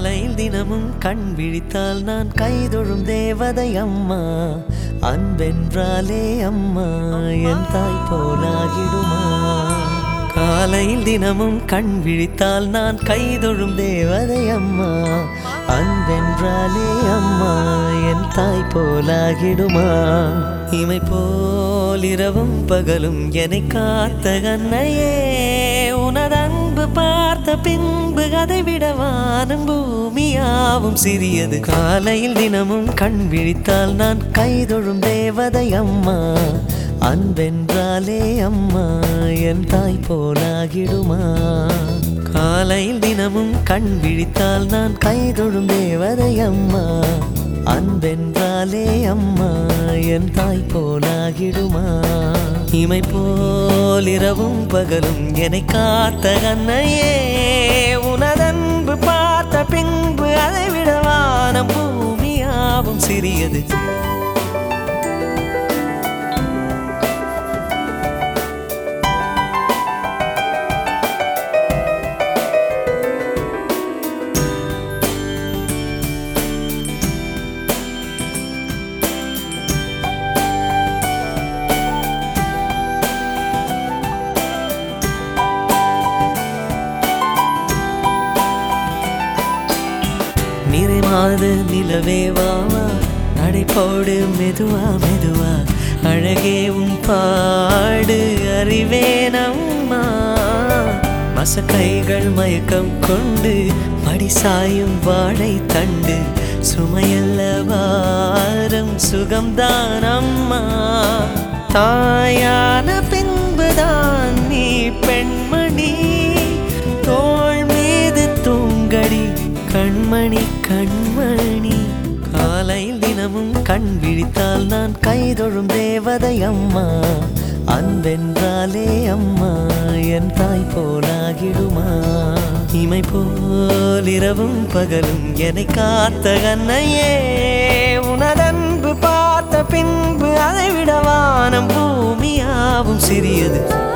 காலையில் தினமும் கண் விழித்தால் நான் கைதொழும் தேவதை அம்மா. அன்பென்றாலே அம்மா என் தாய் போலாகிடுமா? காலையில் தினமும் கண் விழித்தால் நான் கைதொழும் தேவதை அம்மா. அன்பென்றாலே அம்மா என் தாய் போலாகிடுமா? இமை போல் இரவும் பகலும் என்னை காத்த கண்ணையே உனதான் பின்பு பார்த்த பின்பு அதை விட வானம் பூமியாவும் சிறியது. காலையில் தினமும் கண் விழித்தால் நான் கைதொழும் தேவதை அம்மா. அன்பென்றாலே அம்மா என் தாய் போலாகிடுமா? காலையில் தினமும் கண் விழித்தால் நான் கைதொழும் தேவதை அம்மா. அன்பென்றாலே அம்மா என் தாய் போலாகிடுமா? இமை போல் இரவும் பகலும் என்னை காத்த கண்ணையே உனதன்பு பார்த்த பின்பு அதை விட வானம் பூமியாவும் சிறியது. நிறைமாத நிலவே வாவா நடைப்போடு மெதுவா மெதுவா. அழகே உன் பாடு அறிவேனம்மா மசக்கைகள் மயக்கம் கொண்டு படிசாயும் வாழை தண்டு. சுமையல்ல வாரம் சுகம்தான் அம்மா. தாயான பின்புதான் நீ பெண்மணி கண்மணி கண்மணி. காலையில் தினமும் கண் விழித்தால் நான் கைதொழும் தேவதை அம்மா. அன்பென்றாலே அம்மா என் தாய் போலாகிடுமா. இமை போல் இரவும் பகலும் என்னை காத்த கண்ணையே. உனதன்பு பார்த்த பின்பு அதை விட வானம் பூமியாவும் சிறியது.